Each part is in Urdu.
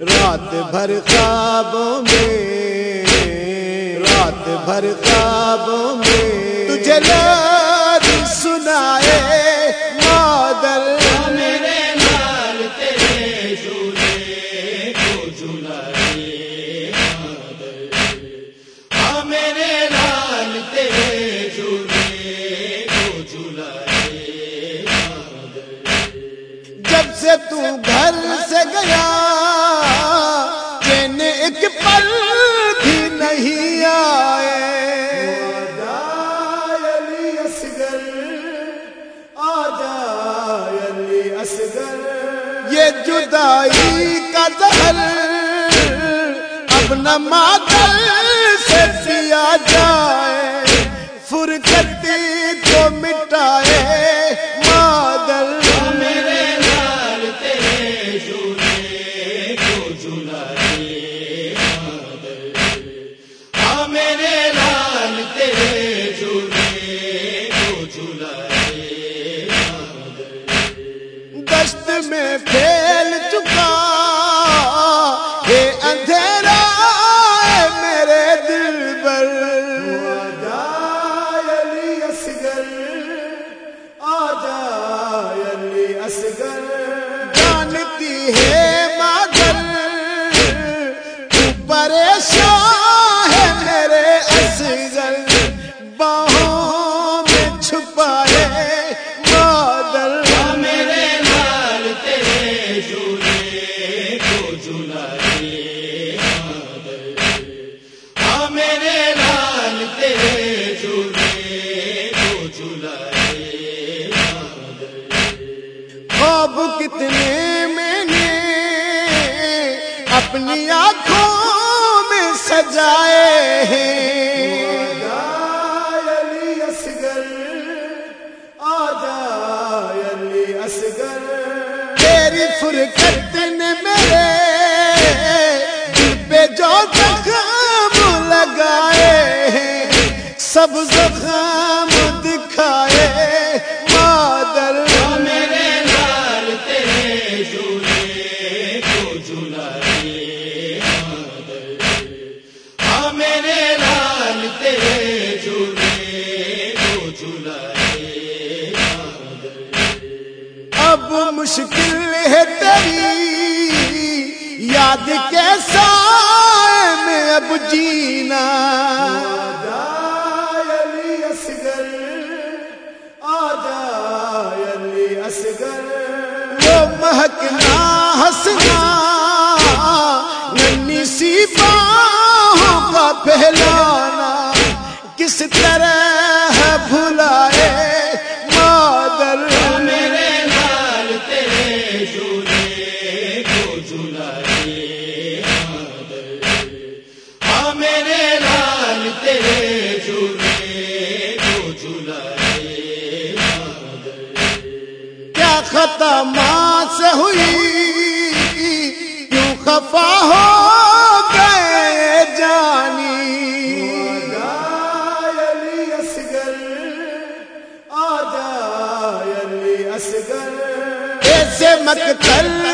رات بھر خوابوں میں رات بھر خوابوں میں تجھے جب سے تو گھر سے گیا چین ایک پل بھی نہیں آئے۔ یہ جدائی کا زہر اب نہ مادر سے پیا جائے۔ فرقتی پریشان ہے میرے اصغر باہوں میں چھپائے میرے لال تیرے جھولے کو جھلائے ہاں میرے لال تیرے جھولے کو جھلائے خواب کتنے میں نے اپنی آنکھوں سجائے ہیں۔ تیری فرقت نے میرے دل پہ جو زخم لگائے ہیں سب زخم مشکل ہے تیری۔ یاد کیسا میں اب جینا۔ وہ مہکنا ہنسنا خطا ماں سے ہوئی۔ کیوں خفا ہو گئے جانی؟ اصغر۔ آجا علی اصغر۔ ایسے مقتل میں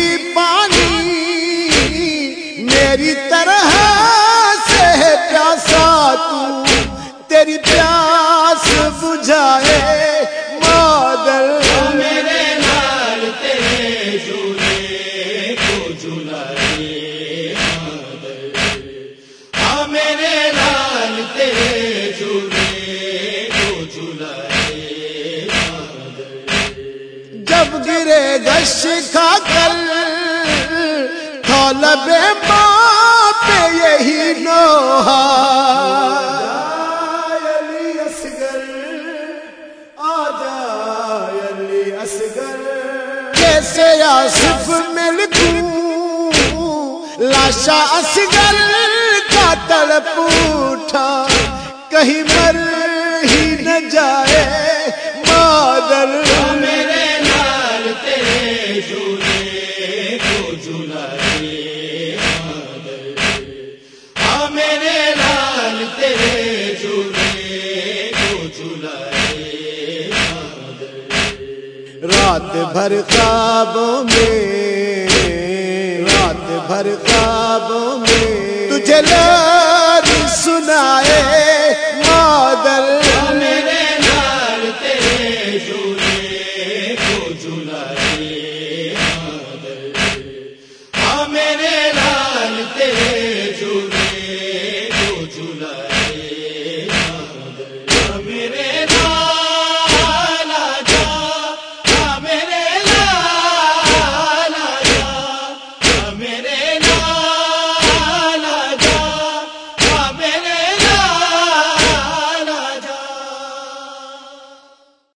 تیری طرح سے ہے پیاسا تو تیری پیاس بجھائے مادر۔ میرے نال تیرے جھولے کو مادر۔ میرے نال تیرے جھولے کو جب گرے گش کھا کر طالب ماں یہی نوحہ علی اصغر آجا علی اصغر۔ کیسے آصف مل لاشا اصغر کا تڑپ اٹھا۔ کہیں مر رات بھر خوابوں میں رات بھر خوابوں میں تجھے لا